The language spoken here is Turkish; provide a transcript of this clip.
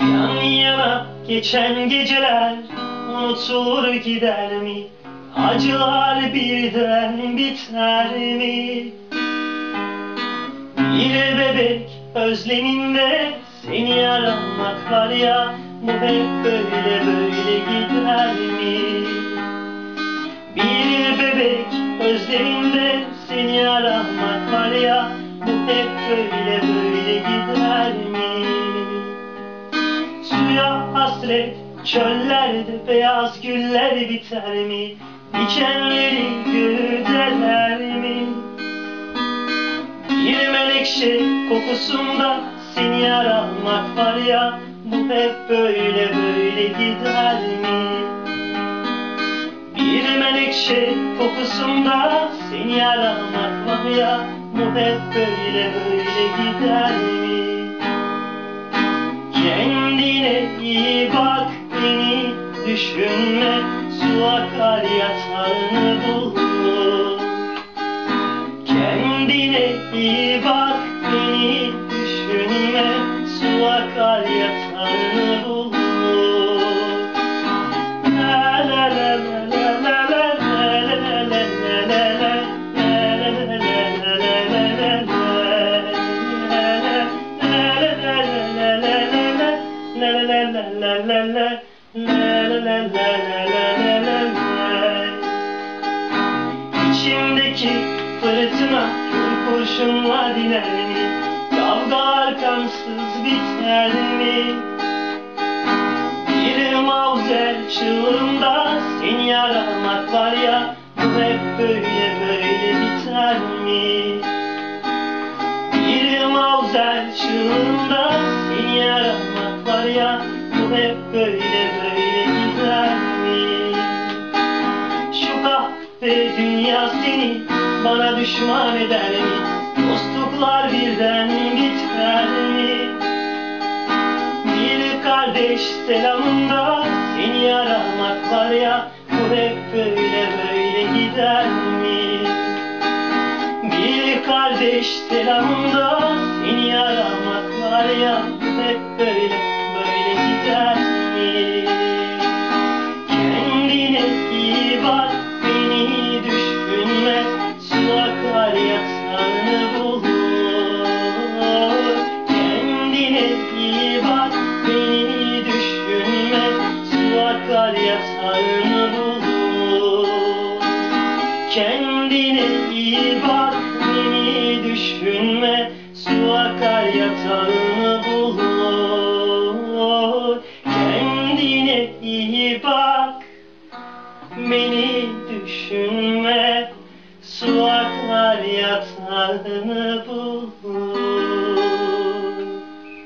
Yan yana geçen geceler unutulur gider mi? Acılar birden biter mi? Bir bebek özleminde seni aramak var ya Bu hep böyle böyle gider mi? Bir bebek özleminde seni aramak var ya Bu hep böyle böyle gider? Suya hasret çöllerde beyaz güller biter mi? Dikenleri güdeler mi? Bir menekşe kokusunda seni aramak var ya Bu hep böyle böyle gider mi? Bir menekşe kokusunda seni aramak var ya Bu hep böyle böyle gider mi? Kendine iyi bak beni düşünme Su akar yatağını bulur Kendine iyi bak beni düşünme Su akar yatağını İçimdeki fırtına kör kurşunla diner mi? Kavga arkamsız biter mi? Bir mavzer çığlığında seni aramak var ya Bu hep böyle böyle biter mi? Bir mavzer çığlığında seni aramak var Bu hep böyle böyle gider mi? Şu kahve dünya seni bana düşman eder mi? Dostluklar birden biter mi? Bir kardeş selamında seni aramak var ya Bu hep böyle böyle gider mi? Bir kardeş selamında Akar yatağını bulur. Kendine iyi bak. Beni düşünme. Su akar yatağını bulur